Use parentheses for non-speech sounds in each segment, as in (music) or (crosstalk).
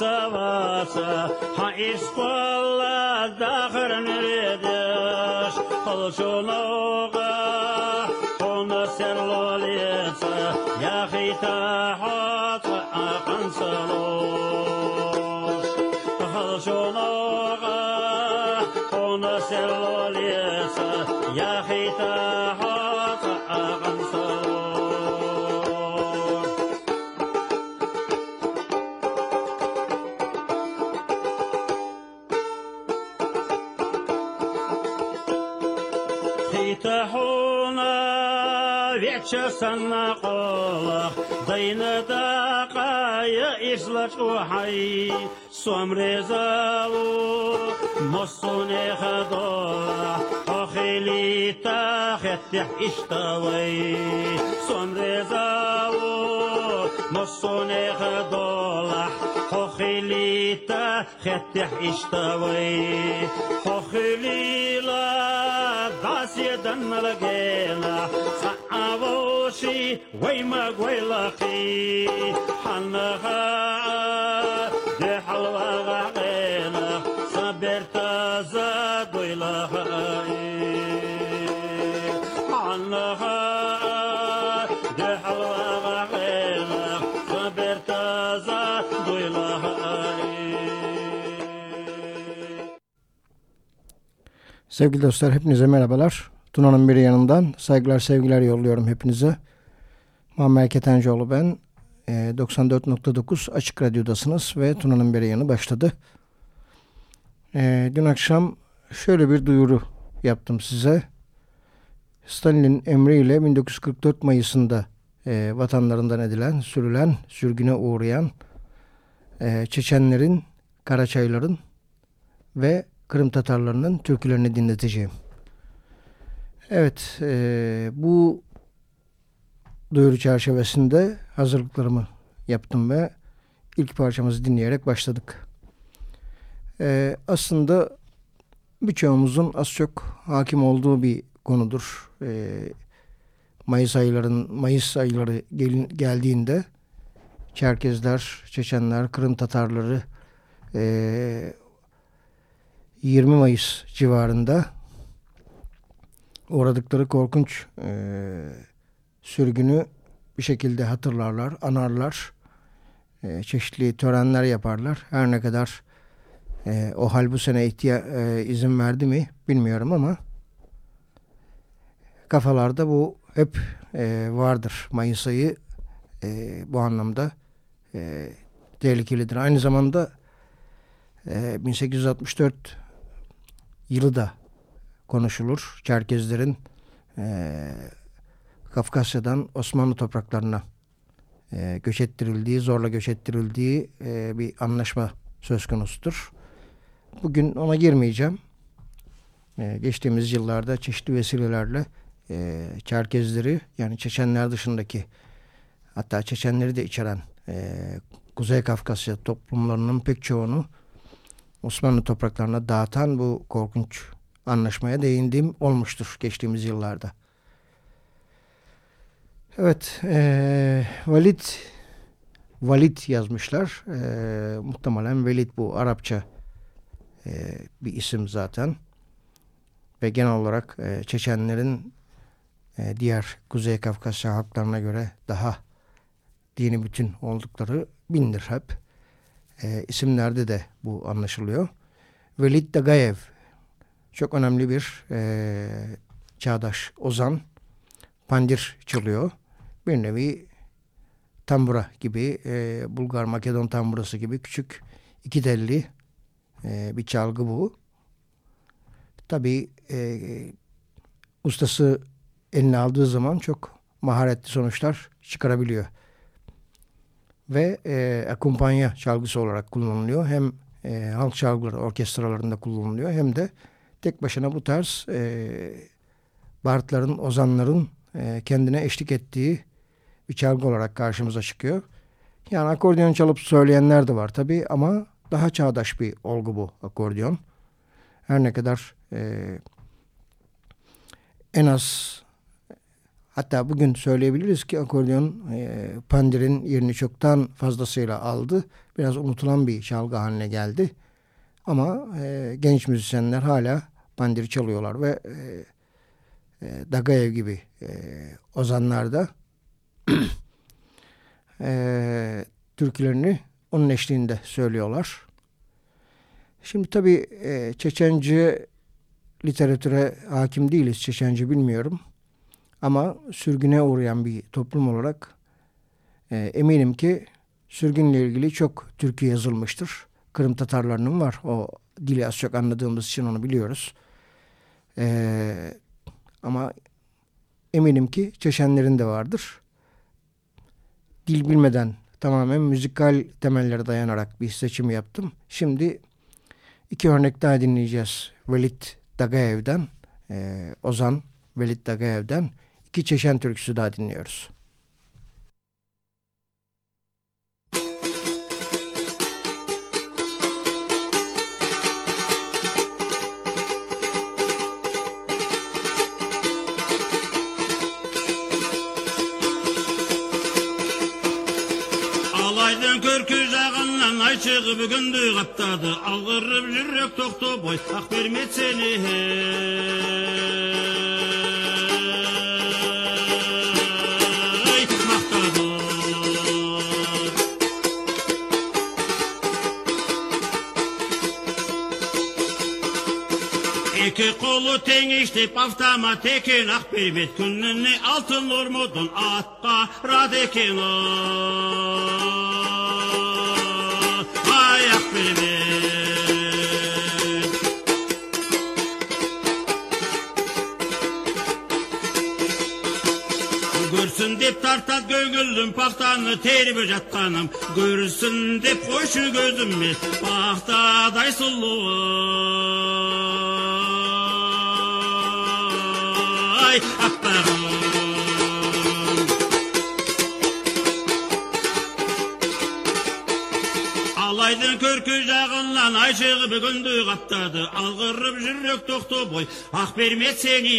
savasa ha ispalla dakhran redash khol shono شسنا قوله دين دقايا إسلت وحي سوامري زاو خدا خدوره أخيلي تاختح اشتوي سوامري زاو مصوني خدوره خوخيلي تاختح اشتوي خوخيلي لا داسي دن لقينا شي ويما قويلخي حنها دي حلوة غعينة صبر تازا قويلها حنها دي حلوة غعينة صبر تازا قويلها Sevgili dostlar hepinize merhabalar. Tuna'nın bir yanından saygılar sevgiler yolluyorum hepinize. Muammer Ketencoğlu ben. E, 94.9 Açık Radyo'dasınız ve Tuna'nın bir yanı başladı. E, dün akşam şöyle bir duyuru yaptım size. Stalin'in emriyle 1944 Mayıs'ında e, vatanlarından edilen, sürülen, sürgüne uğrayan e, Çeçenlerin, Karaçayların ve Kırım Tatarlarının türkülerini dinleteceğim. Evet, e, bu duyuru çerçevesinde hazırlıklarımı yaptım ve ilk parçamızı dinleyerek başladık. E, aslında birçoğumuzun az çok hakim olduğu bir konudur. E, Mayıs ayların Mayıs ayları gel, geldiğinde Çerkezler, Çeçenler, Kırım Tatarları e, 20 Mayıs civarında uğradıkları korkunç e, sürgünü bir şekilde hatırlarlar, anarlar. E, çeşitli törenler yaparlar. Her ne kadar e, o hal bu sene ihtiya e, izin verdi mi bilmiyorum ama kafalarda bu hep e, vardır. Mayıs ayı e, bu anlamda e, tehlikelidir. Aynı zamanda e, 1864 yılı da konuşulur. Çerkezlerin e, Kafkasya'dan Osmanlı topraklarına e, göç ettirildiği, zorla göç ettirildiği e, bir anlaşma söz konusudur. Bugün ona girmeyeceğim. E, geçtiğimiz yıllarda çeşitli vesilelerle e, Çerkezleri yani Çeçenler dışındaki hatta Çeçenleri de içeren e, Kuzey Kafkasya toplumlarının pek çoğunu Osmanlı topraklarına dağıtan bu korkunç anlaşmaya değindiğim olmuştur geçtiğimiz yıllarda. Evet, e, Valid Valid yazmışlar. E, muhtemelen Velid bu Arapça e, bir isim zaten. Ve genel olarak e, Çeçenlerin e, diğer Kuzey Kafkasya halklarına göre daha dini bütün oldukları bilinir hep. E, isimlerde de bu anlaşılıyor. Velid Dagayev çok önemli bir e, çağdaş ozan pandir çalıyor. Bir nevi tambura gibi e, Bulgar Makedon tamburası gibi küçük iki telli e, bir çalgı bu. Tabi e, ustası eline aldığı zaman çok maharetli sonuçlar çıkarabiliyor. Ve e, akumpanya çalgısı olarak kullanılıyor. Hem e, halk çalgıları orkestralarında kullanılıyor hem de tek başına bu tarz e, Bartların, Ozanların e, kendine eşlik ettiği bir çalgı olarak karşımıza çıkıyor. Yani akordeon çalıp söyleyenler de var tabii ama daha çağdaş bir olgu bu akordeon. Her ne kadar e, en az hatta bugün söyleyebiliriz ki akordeon e, pandirin yerini çoktan fazlasıyla aldı. Biraz unutulan bir çalgı haline geldi. Ama e, genç müzisyenler hala pandir çalıyorlar ve e, e, Dagayev gibi e, ozanlar da (clears throat) e, türkülerini onun eşliğinde söylüyorlar. Şimdi tabii e, Çeçenci literatüre hakim değiliz. Çeçenci bilmiyorum. Ama sürgüne uğrayan bir toplum olarak e, eminim ki sürgünle ilgili çok türkü yazılmıştır. Kırım Tatarlarının var. O dili az çok anladığımız için onu biliyoruz. E, ama eminim ki Çeşenlerin de vardır. Dil bilmeden tamamen müzikal temellere dayanarak bir seçim yaptım. Şimdi iki örnek daha dinleyeceğiz. Velit Dagayev'den, e, Ozan Velit Dagayev'den iki Çeşen türküsü daha dinliyoruz. қаптады көркі жағаннан айшығы бүгінді қаптады. Алғырып жүрек тоқты бойсақ бермеді сені. Екі қолы теңештеп автомат екен ақ бейбет күніне алтын ормудың атқа рад екен көзім пақтаны теріп жатқаным көрсін деп қойшы көзіме бақтадай сұлу ай аппағым айдың көркі жағынан ай шығып күнді қаптады алғырып жүрек тоқты бой ақ бермет сені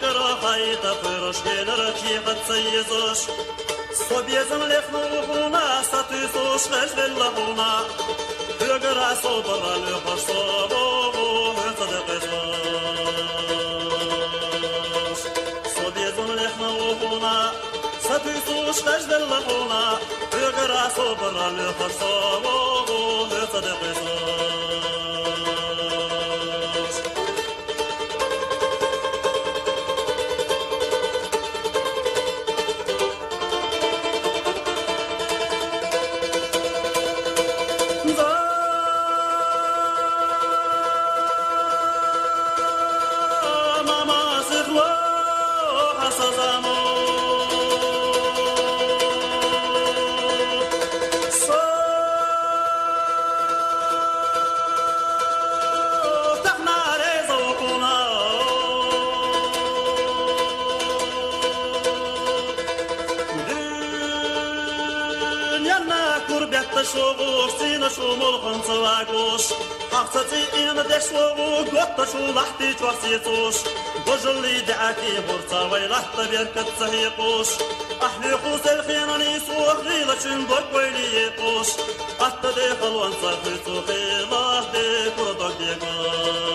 Bakara hayta pyrosh gelir kihat sayyizosh Sobezim lefnu huna statusosh veshvella huna Hügara sobara lühosh sobo hüta de pezosh Sobezim lefnu huna statusosh veshvella huna Hügara sobara lühosh sobo hüta de ملخن سواغوش أخصتي إن دشوغو قطة شو لحتي توسيتوش بجلي دعاكي برتا ويلحت بيركت سهيقوش أحلي خوز الخيناني سوخ غيلة شنبك ويلي يقوش أحتا دي خلوان صافيتو خيلة دي كردك ديقوش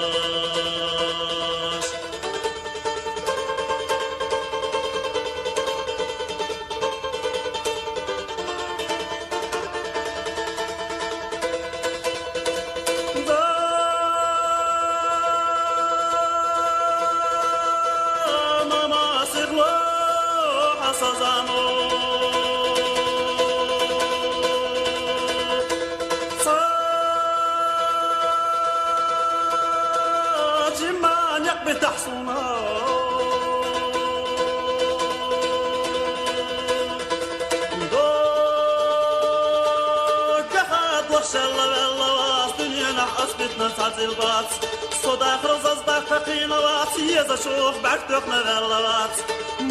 تعزيبات صدا خرز ضعف قيموات يزا شوف بعد تقنا والله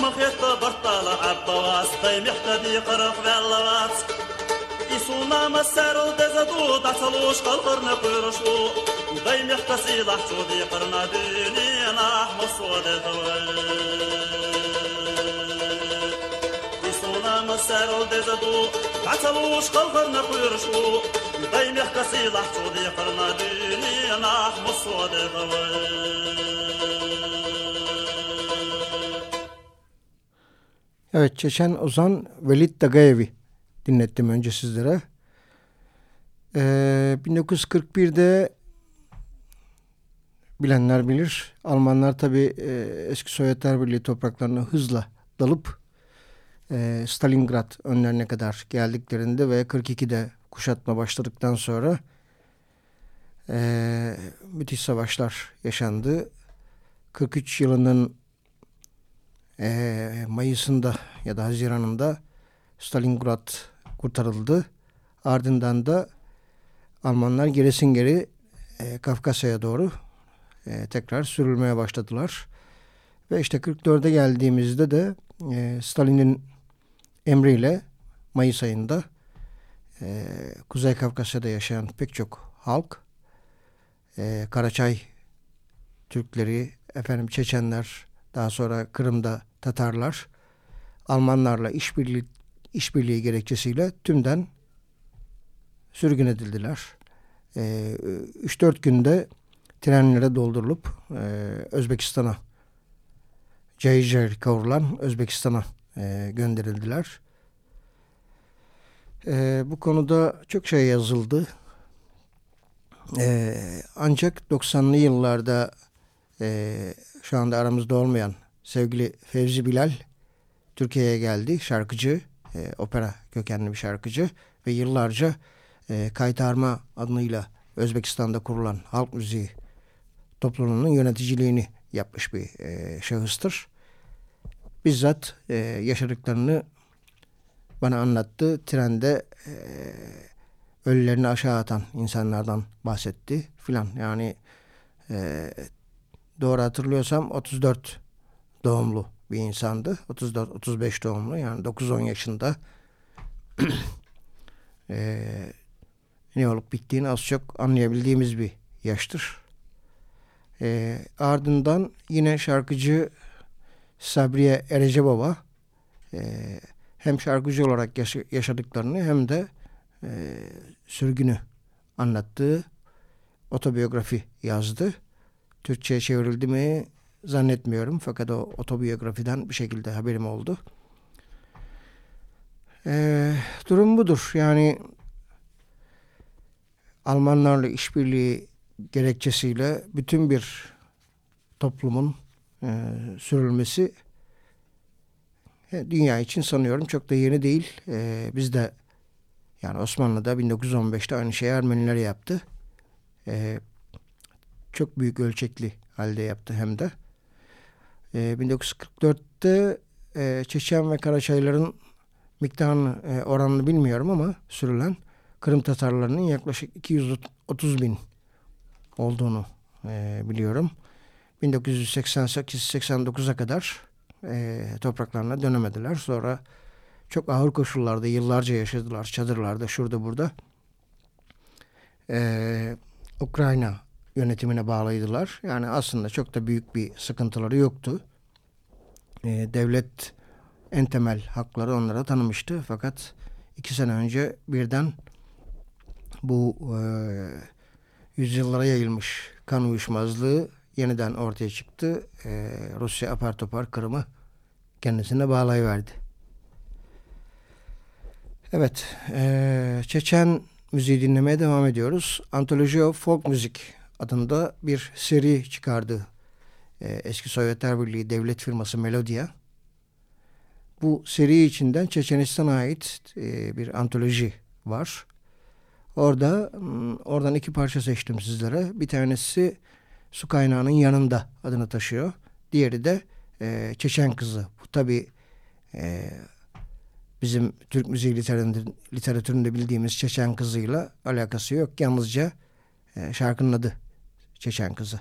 مخيطة برطالة عبواس طيم يحتدي قرف بالواس يسونا مسار دزدو دعسلوش قلقرنا قرشو ودايم يحتسي لحشو دي قرنا ديني أنا احمص وددوي يسونا مسار دزدو دعسلوش قلقرنا قرشو ودايم يحتسي لحشو دي قرنا ديني أنا احمص وددوي Evet Çeçen Ozan Velit Dagayevi dinlettim önce sizlere. Ee, 1941'de bilenler bilir. Almanlar tabi eski Sovyetler Birliği topraklarına hızla dalıp e, Stalingrad önlerine kadar geldiklerinde ve 42'de kuşatma başladıktan sonra e, müthiş savaşlar yaşandı. 43 yılının e, Mayıs'ında ya da Haziran'ında Stalingrad kurtarıldı. Ardından da Almanlar gerisin geri e, Kafkasya'ya doğru e, tekrar sürülmeye başladılar. Ve işte 44'e geldiğimizde de e, Stalin'in emriyle Mayıs ayında e, Kuzey Kafkasya'da yaşayan pek çok halk e, Karaçay Türkleri, efendim Çeçenler, daha sonra Kırım'da Tatarlar Almanlarla işbirliği işbirliği gerekçesiyle tümden sürgün edildiler. E, 3-4 günde trenlere doldurulup e, Özbekistan'a cayır kavrulan Özbekistan'a e, gönderildiler. E, bu konuda çok şey yazıldı. E, ancak 90'lı yıllarda e, şu anda aramızda olmayan sevgili Fevzi Bilal Türkiye'ye geldi. Şarkıcı, e, opera kökenli bir şarkıcı ve yıllarca e, Kaytarma adıyla Özbekistan'da kurulan halk müziği toplumunun yöneticiliğini yapmış bir e, şahıstır. Bizzat e, yaşadıklarını bana anlattı. Trende e, ölülerini aşağı atan insanlardan bahsetti filan. Yani e, doğru hatırlıyorsam 34 doğumlu bir insandı. 34-35 doğumlu yani 9-10 yaşında (clears throat) e, ne olup bittiğini az çok anlayabildiğimiz bir yaştır. E, ardından yine şarkıcı Sabriye Erece Baba e, hem şarkıcı olarak yaşadıklarını hem de e, sürgünü anlattığı otobiyografi yazdı. Türkçe'ye çevrildi mi zannetmiyorum. Fakat o otobiyografiden bir şekilde haberim oldu. Ee, durum budur. Yani Almanlarla işbirliği gerekçesiyle bütün bir toplumun e, sürülmesi e, dünya için sanıyorum çok da yeni değil. E, biz de yani Osmanlı'da 1915'te aynı şeyi Ermeniler yaptı. E, çok büyük ölçekli halde yaptı hem de. E, 1944'te e, Çeçen ve Karaçayların miktarını e, oranını bilmiyorum ama sürülen Kırım Tatarlarının yaklaşık 230 bin olduğunu e, biliyorum. 1988-89'a kadar e, topraklarına dönemediler. Sonra çok ağır koşullarda yıllarca yaşadılar. Çadırlarda şurada burada. E, Ukrayna yönetimine bağlıydılar. Yani aslında çok da büyük bir sıkıntıları yoktu. E, devlet en temel hakları onlara tanımıştı. Fakat iki sene önce birden bu e, yüzyıllara yayılmış kan uyuşmazlığı yeniden ortaya çıktı. E, Rusya apar topar Kırım'ı kendisine bağlayıverdi. Evet, e, Çeçen müziği dinlemeye devam ediyoruz. Anthology of Folk Music adında bir seri çıkardı e, eski Sovyetler Birliği devlet firması Melodia. Bu seri içinden Çeçenistan'a ait e, bir antoloji var. Orada oradan iki parça seçtim sizlere. Bir tanesi su kaynağının yanında adını taşıyor. Diğeri de e, Çeçen Kızı. Bu tabi e, bizim Türk müziği literatüründe bildiğimiz Çeçen Kızı'yla alakası yok. Yalnızca e, şarkının adı Çeçen Kızı.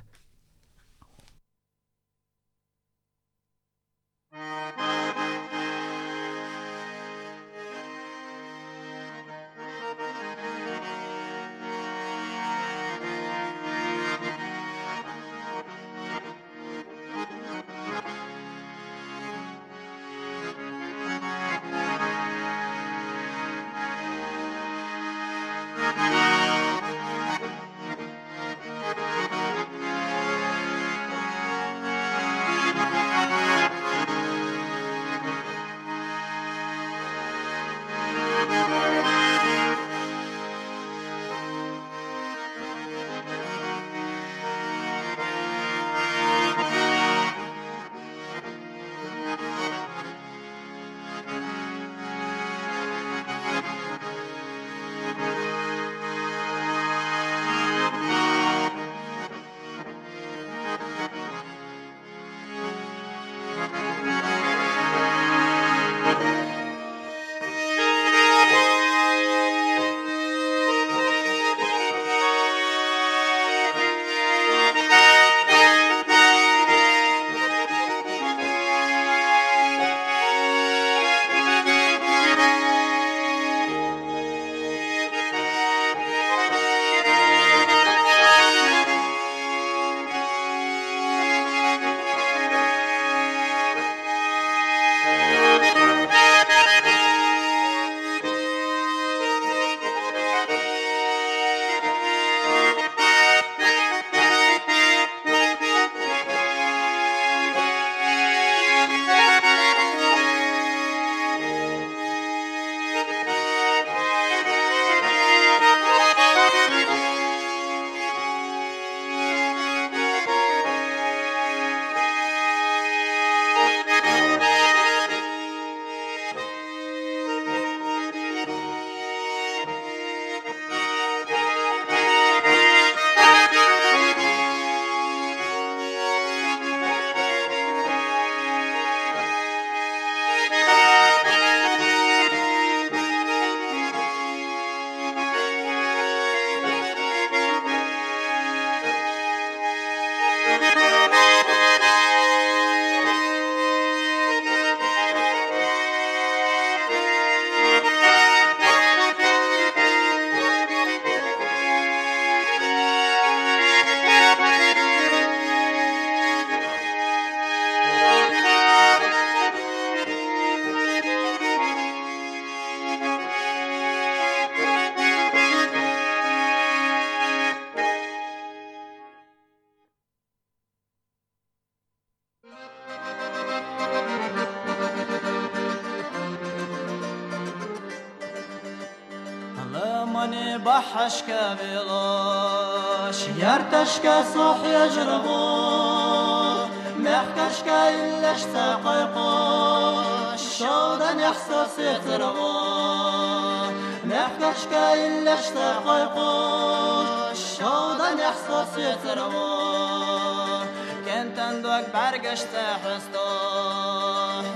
کاش کاش کاش یارتاش کاش صاحب جرمان مخکش که ایلاش تحقیق کش شودن یحصا سیت رمای مخکش که ایلاش تحقیق کش شودن یحصا سیت رمای کن تندوک برگش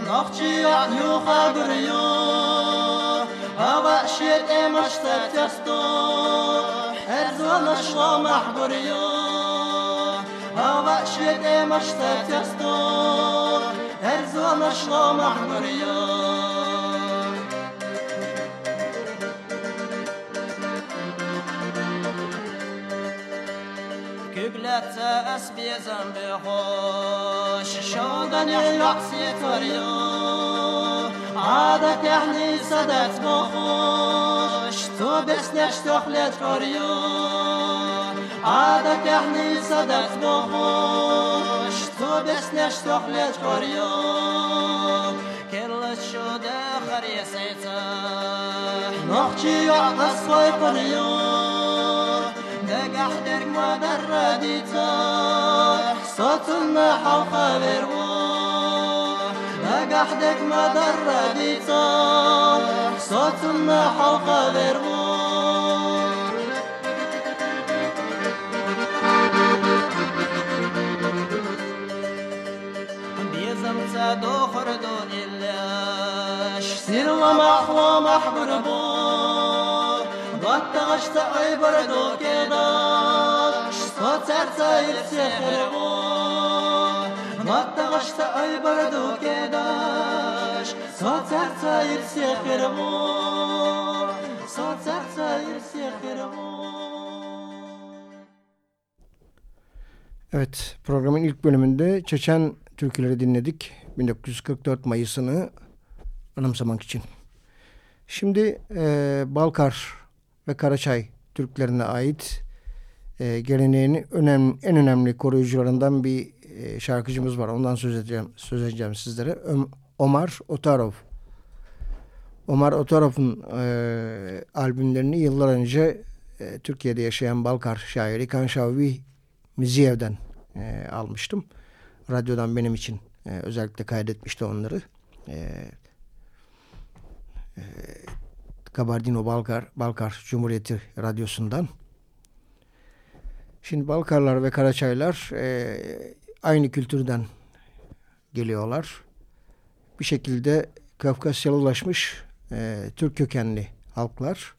نخچی آن یوخادریم هوا شيت مشتا تستو هرزو نشوا محبوريو هوا شيت مشتا تستو هرزو نشوا محبوريو كبلت أسبيزن بخوش شودن يحسي تريو عادك يعني صدت بخوش تو بسنش تخلت كريو عادك يعني صدت بخوش تو بسنش تخلت كريو كلت شو داخر يسيتح نخشي يعطس ويقريو دقح درك ما درديتح صوت المحو خبر وحدك ما دردي تصاب صوت ما قادر بيزم تادو خردو إلاش سير ومحو محبر بور بطغش تعبر دو كداش صوت سرسايل سيخر بور Mattagashta ay bardo kedash Sotsar tsayir sekhermo Sotsar tsayir sekhermo Evet programın ilk bölümünde Çeçen türküleri dinledik. 1944 Mayıs'ını anımsamak için. Şimdi e, Balkar ve Karaçay Türklerine ait e, geleneğin önemli, en önemli koruyucularından bir e, şarkıcımız var. Ondan söz edeceğim, söz edeceğim sizlere. Omar Otarov. Omar Otarov'un e, albümlerini yıllar önce e, Türkiye'de yaşayan Balkar şairi Kanşavi Miziyev'den e, almıştım. Radyodan benim için e, özellikle kaydetmişti onları. E, e, Kabardino Balkar, Balkar Cumhuriyeti Radyosu'ndan. Şimdi Balkarlar ve Karaçaylar e, aynı kültürden geliyorlar. Bir şekilde Kafkasyalı ulaşmış e, Türk kökenli halklar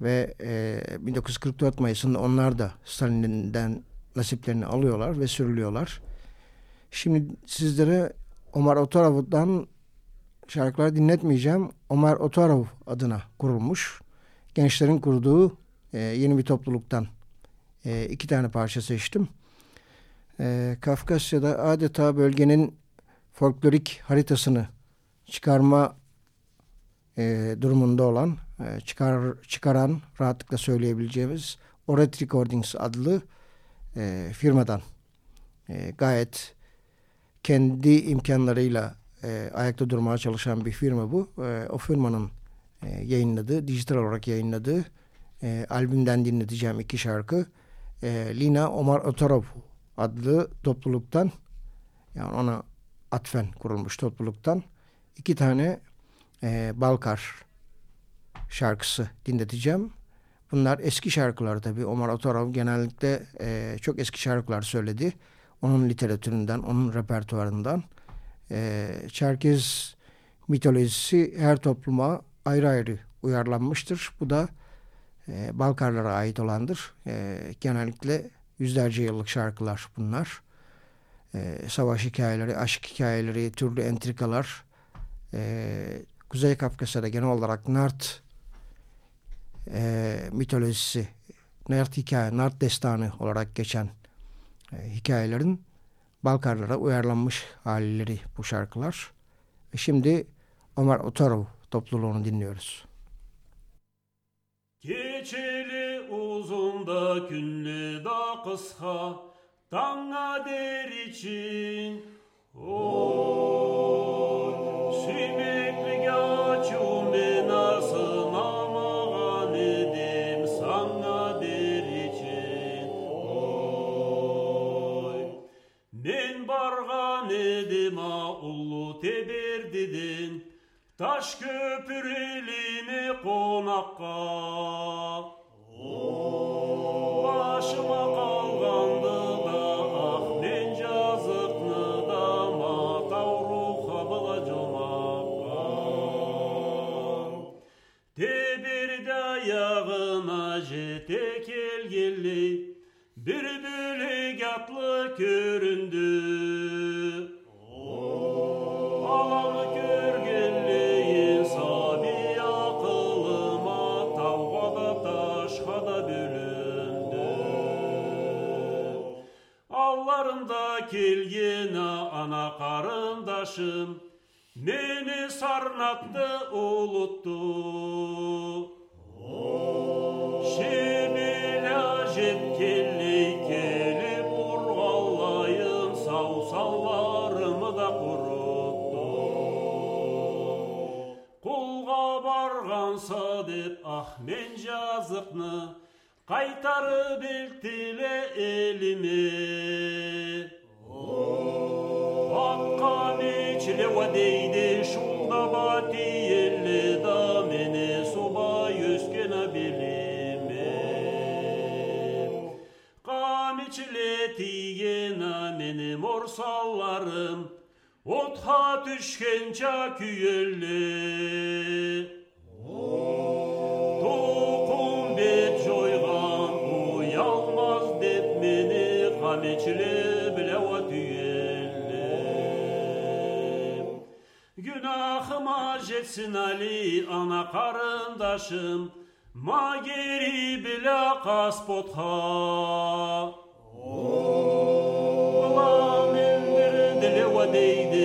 ve e, 1944 Mayıs'ında onlar da Stalin'den nasiplerini alıyorlar ve sürülüyorlar. Şimdi sizlere Omar Otarov'dan şarkılar dinletmeyeceğim. Omar Otarov adına kurulmuş. Gençlerin kurduğu e, yeni bir topluluktan e, iki tane parça seçtim. E, Kafkasya'da adeta bölgenin folklorik haritasını çıkarma e, durumunda olan, e, çıkar çıkaran rahatlıkla söyleyebileceğimiz Oret Recordings adlı e, firmadan e, gayet kendi imkanlarıyla e, ayakta durmaya çalışan bir firma bu. E, o firmanın e, yayınladığı, dijital olarak yayınladığı e, albümden dinleteceğim iki şarkı. E, Lina Omar Otarov adlı topluluktan yani ona atfen kurulmuş topluluktan iki tane e, Balkar şarkısı dinleteceğim. Bunlar eski şarkılar tabii. Omar Otarov genellikle e, çok eski şarkılar söyledi. Onun literatüründen, onun repertuarından. E, Çerkez mitolojisi her topluma ayrı ayrı uyarlanmıştır. Bu da e, Balkarlara ait olandır. E, genellikle yüzlerce yıllık şarkılar bunlar. E, savaş hikayeleri, aşk hikayeleri, türlü entrikalar. E, Kuzey Kafkasya'da genel olarak Nart e, mitolojisi, Nart hikaye, Nart destanı olarak geçen e, hikayelerin Balkarlara uyarlanmış halleri bu şarkılar. Şimdi Omar Otarov topluluğunu dinliyoruz. Кечелі ұзын да күнлі да қысқа, таңа дер için. Oy, şimdilik açım ben asınamağan edim sana der için. Oy, ben bargan edim a ulu teberdi Taş köpürelimi konakka Oo, Başıma kalgandı da ah nen yazıknı da matau ruha bala jomakka Tebir dayağıma jete kelgeli bir bölük atlı göründü қарындашым Мені сарнатты ұлытты Шемеля жеткелей келіп ұрғалайын саусаларымы да құрытты Құлға барғанса деп ахмен жазықны қайтарып елтеле еліме Deide o deide şunda bati elle da mene soba yüskene bilime. Kamiçletiyena mene morsallarım otha düşkenca küyelle. Oh. Yanıma jetsin Ali ana karındaşım. Ma geri bila kaspotha Ulan indir dile ve deydi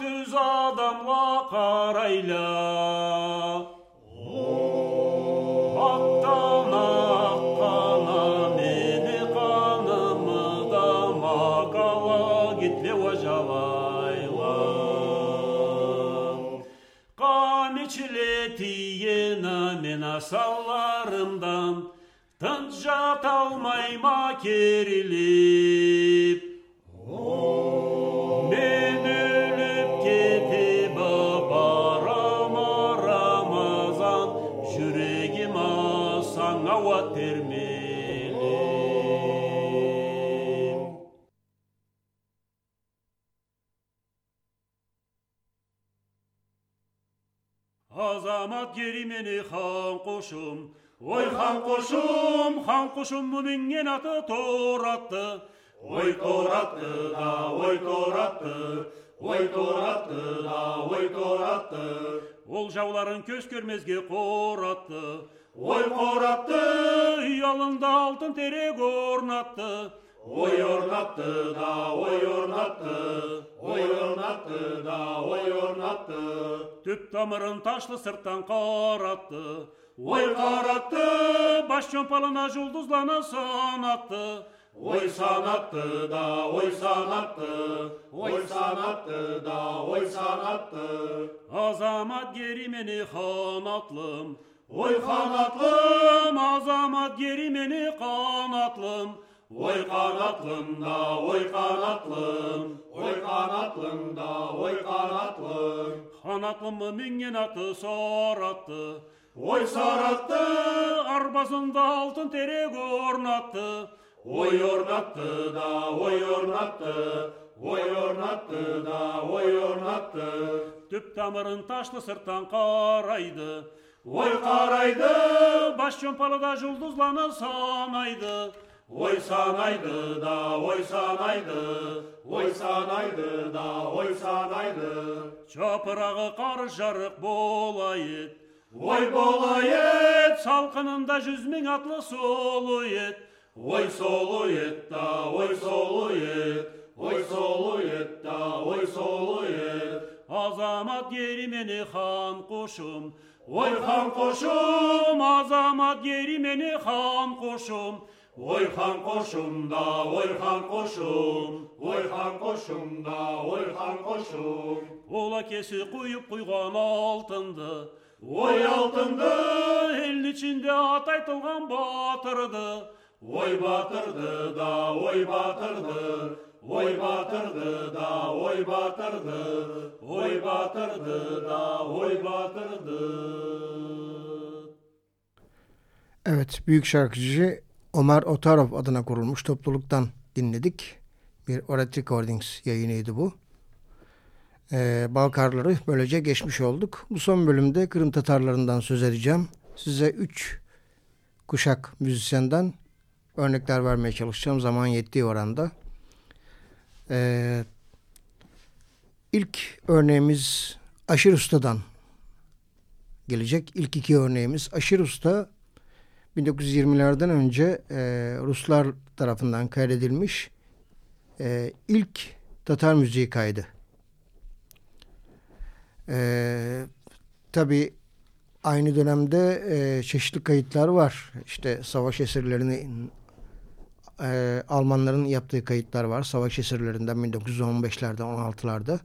түз адамға қарайла ақтана аққана мені қанымыда макала кетле ожалайла қамичле тиена мен асаларымдан тынч жата алмай ма керіле гери мене хан кошум ой хан кошум хан кошум менен аты торатты ой торатты да ой торатты ой торатты да ой торатты ол жауларын көз көрмезге қоратты ой қоратты үй алтын терек орнатты Oyurnattı da oyurnattı, oyurnattı da oyurnattı. Tüp damarın taşlı sırttan karattı. Oy karattı, baş çömpalına yıldızlana sanattı. Oy sanattı da oy sanattı, oy sanattı da oy sanattı. Azamat gerimeni hanatlım, oy hanatlım, azamat gerimeni kanatlım. Ой қанатлында, ой қанатлым ой қанатлында, ой қанатлы. қанатлым менен аты соратты, ой соратты. арбасында алтын терек орнатты, ой орнатты да, ой орнатты. Ой орнатты да, ой орнатты. Түп тамырын ташты сырттан қарайды, ой қарайды. Бас жұмпалыда жұлдызланы санайды. Ой санайды да, ой санайды, ой санайды да, ой санайды. Жапырағы қар жарық болайыт, ой болайыт, салқынында жүз мың атлы солу ет. Ой солу ет да, ой солу ет, ой солу ет да, ой солу ет. Азамат гери мені хан қошым, ой хан қошым, азамат гери мені хан қошым. Oy Orhan koşumda, Orhan koşum, oy Orhan koşumda, Orhan koşum. Ola kesi koyup koygan altındı, Oy altındı, elin içinde at aytılgan batırdı. Oy batırdı da, oy batırdı, Oy batırdı da, oy batırdı, Oy batırdı da, oy batırdı. Evet, büyük şarkıcı Ömer Otarov adına kurulmuş topluluktan dinledik. Bir Oret Recordings yayınıydı bu. Ee, Balkarları böylece geçmiş olduk. Bu son bölümde Kırım Tatarlarından söz edeceğim. Size üç kuşak müzisyenden örnekler vermeye çalışacağım zaman yettiği oranda. Ee, ilk örneğimiz Aşır Usta'dan gelecek. İlk iki örneğimiz Aşır Usta 1920'lerden önce e, Ruslar tarafından kaydedilmiş e, ilk Tatar müziği kaydı. E, Tabi aynı dönemde e, çeşitli kayıtlar var. İşte savaş esirlerini e, Almanların yaptığı kayıtlar var. Savaş esirlerinden 1915'lerde 16'larda.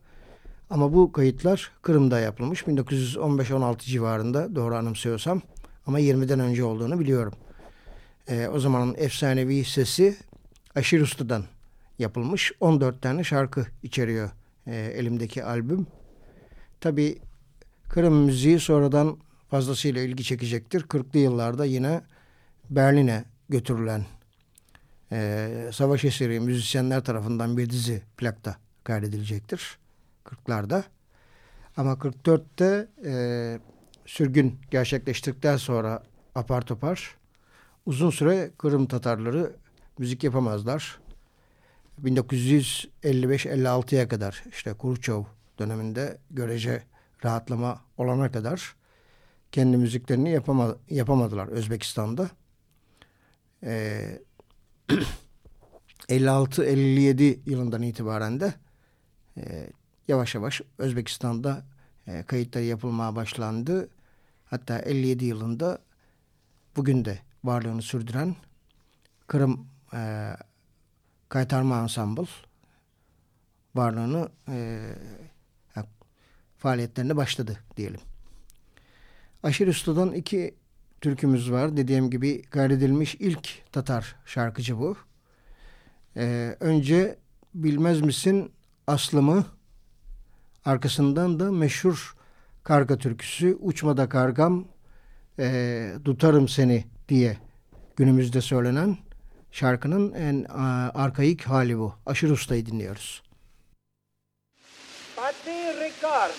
Ama bu kayıtlar Kırım'da yapılmış. 1915-16 civarında doğru anımsıyorsam. Ama 20'den önce olduğunu biliyorum. E, o zamanın efsanevi sesi Aşir Usta'dan yapılmış. 14 tane şarkı içeriyor e, elimdeki albüm. Tabi Kırım müziği sonradan fazlasıyla ilgi çekecektir. 40'lı yıllarda yine Berlin'e götürülen e, savaş eseri müzisyenler tarafından bir dizi plakta kaydedilecektir. 40'larda. Ama 44'te e, sürgün gerçekleştirdikten sonra apar topar uzun süre Kırım Tatarları müzik yapamazlar. 1955-56'ya kadar işte Kurçov döneminde görece rahatlama olana kadar kendi müziklerini yapama, yapamadılar Özbekistan'da. Ee, (clears throat) 56-57 yılından itibaren de e, yavaş yavaş Özbekistan'da e, kayıtları yapılmaya başlandı. Hatta 57 yılında bugün de varlığını sürdüren Kırım e, Kaytarma Ensemble varlığını e, faaliyetlerine başladı diyelim. Aşir Usta'dan iki türkümüz var. Dediğim gibi kaydedilmiş ilk Tatar şarkıcı bu. Ee, önce Bilmez Misin Aslımı arkasından da meşhur karga türküsü Uçmada Kargam e, Tutarım Seni diye günümüzde söylenen şarkının en a, arkaik hali bu. Aşır Usta'yı dinliyoruz. Pati Ricard.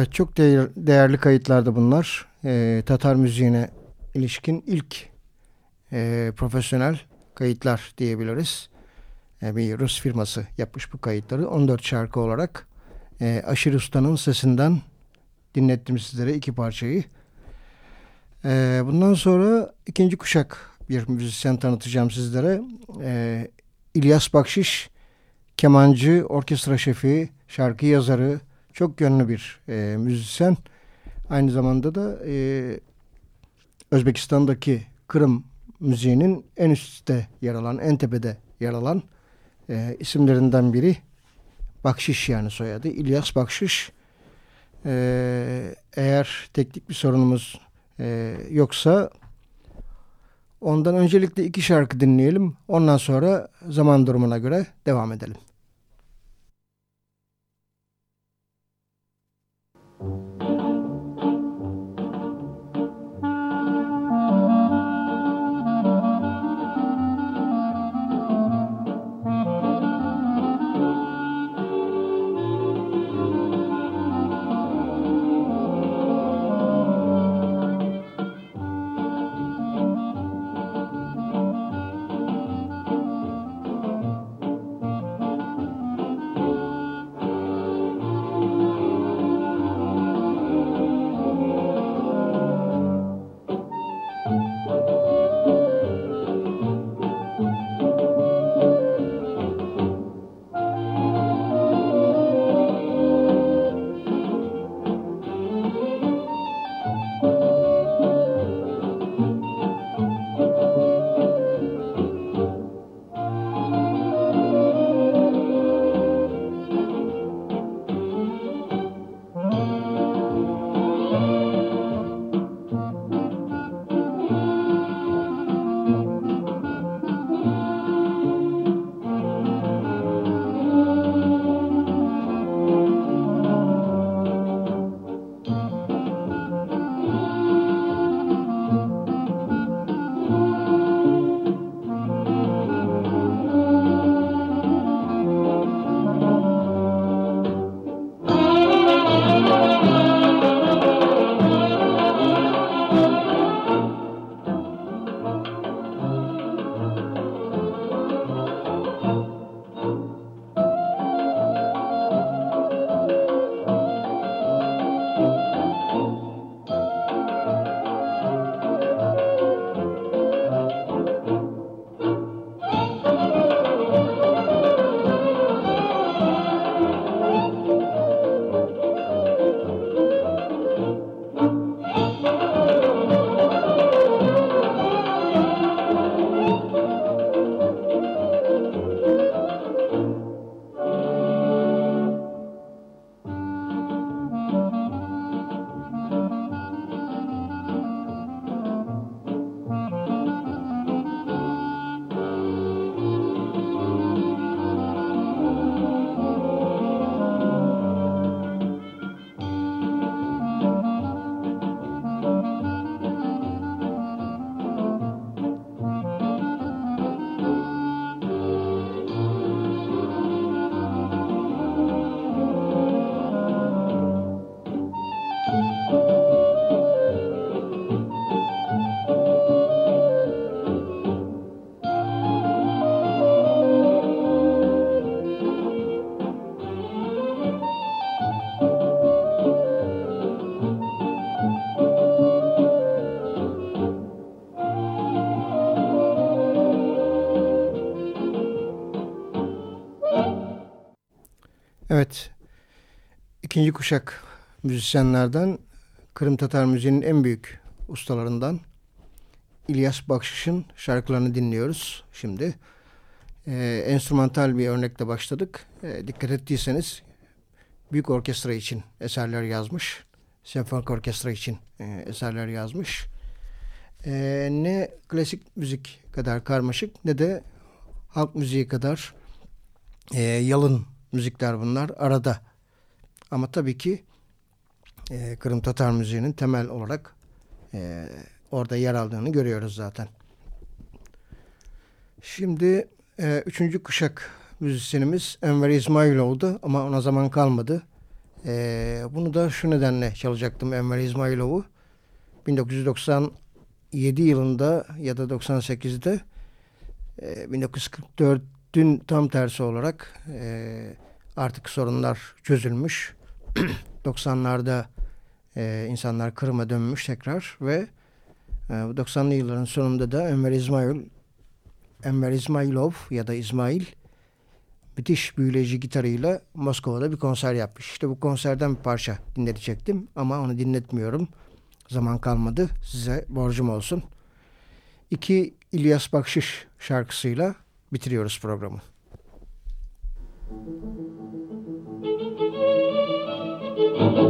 Evet çok değer, değerli kayıtlardı bunlar. Ee, Tatar müziğine ilişkin ilk e, profesyonel kayıtlar diyebiliriz. E, bir Rus firması yapmış bu kayıtları. 14 şarkı olarak e, Aşır Usta'nın sesinden dinlettim sizlere iki parçayı. E, bundan sonra ikinci kuşak bir müzisyen tanıtacağım sizlere. E, İlyas Bakşiş, kemancı, orkestra şefi, şarkı yazarı, çok yönlü bir e, müzisyen. Aynı zamanda da e, Özbekistan'daki Kırım müziğinin en üstte yer alan, en tepede yer alan e, isimlerinden biri. Bakşiş yani soyadı. İlyas Bakşiş. E, eğer teknik bir sorunumuz e, yoksa ondan öncelikle iki şarkı dinleyelim. Ondan sonra zaman durumuna göre devam edelim. Evet. İkinci kuşak müzisyenlerden Kırım Tatar müziğinin en büyük ustalarından İlyas Bakşış'ın şarkılarını dinliyoruz şimdi. Ee, enstrümantal bir örnekle başladık. Ee, dikkat ettiyseniz büyük orkestra için eserler yazmış. Senfonik orkestra için e, eserler yazmış. Ee, ne klasik müzik kadar karmaşık ne de halk müziği kadar e, yalın müzikler bunlar arada. Ama tabii ki e, Kırım Tatar müziğinin temel olarak e, orada yer aldığını görüyoruz zaten. Şimdi e, üçüncü kuşak müzisyenimiz Enver İsmailov'du ama ona zaman kalmadı. E, bunu da şu nedenle çalacaktım Enver İsmailov'u. 1997 yılında ya da 98'de e, 1944'ün tam tersi olarak e, artık sorunlar çözülmüş. (clears throat) 90'larda e, insanlar Kırım'a dönmüş tekrar ve e, 90'lı yılların sonunda da Enver İsmail Enver İsmailov ya da İsmail müthiş büyüleyici gitarıyla Moskova'da bir konser yapmış. İşte bu konserden bir parça dinletecektim ama onu dinletmiyorum. Zaman kalmadı. Size borcum olsun. İki İlyas Bakşiş şarkısıyla bitiriyoruz programı. Uçağın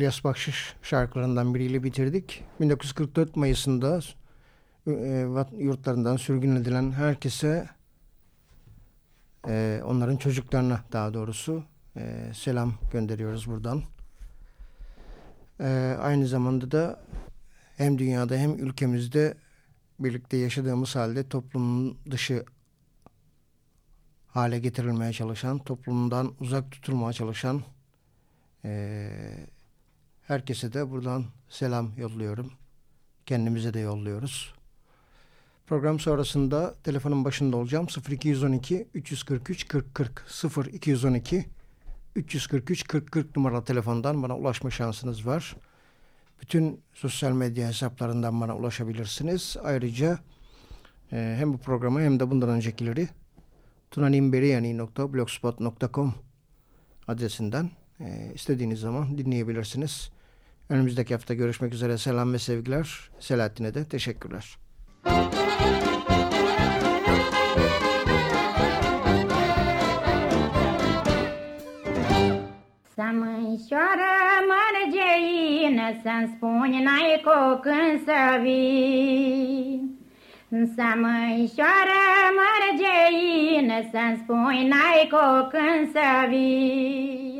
İlyas Bakşış şarkılarından biriyle bitirdik. 1944 Mayıs'ında e, yurtlarından sürgün edilen herkese e, onların çocuklarına daha doğrusu e, selam gönderiyoruz buradan. E, aynı zamanda da hem dünyada hem ülkemizde birlikte yaşadığımız halde toplumun dışı hale getirilmeye çalışan, toplumdan uzak tutulmaya çalışan e, herkese de buradan selam yolluyorum. Kendimize de yolluyoruz. Program sonrasında telefonun başında olacağım. 0212 343 40 40 0212 343 40 40 numaralı telefondan bana ulaşma şansınız var. Bütün sosyal medya hesaplarından bana ulaşabilirsiniz. Ayrıca e, hem bu programı hem de bundan öncekileri tunanimberiyani.blogspot.com adresinden e, istediğiniz zaman dinleyebilirsiniz. Önümüzdeki hafta görüşmek üzere. Selam ve sevgiler. Selahattin'e de teşekkürler. Mânșoară mărgeină, Să-mi spuni n-ai cu când să vii. Să mânșoară mărgeină, Să-mi spuni n-ai cu când să vii.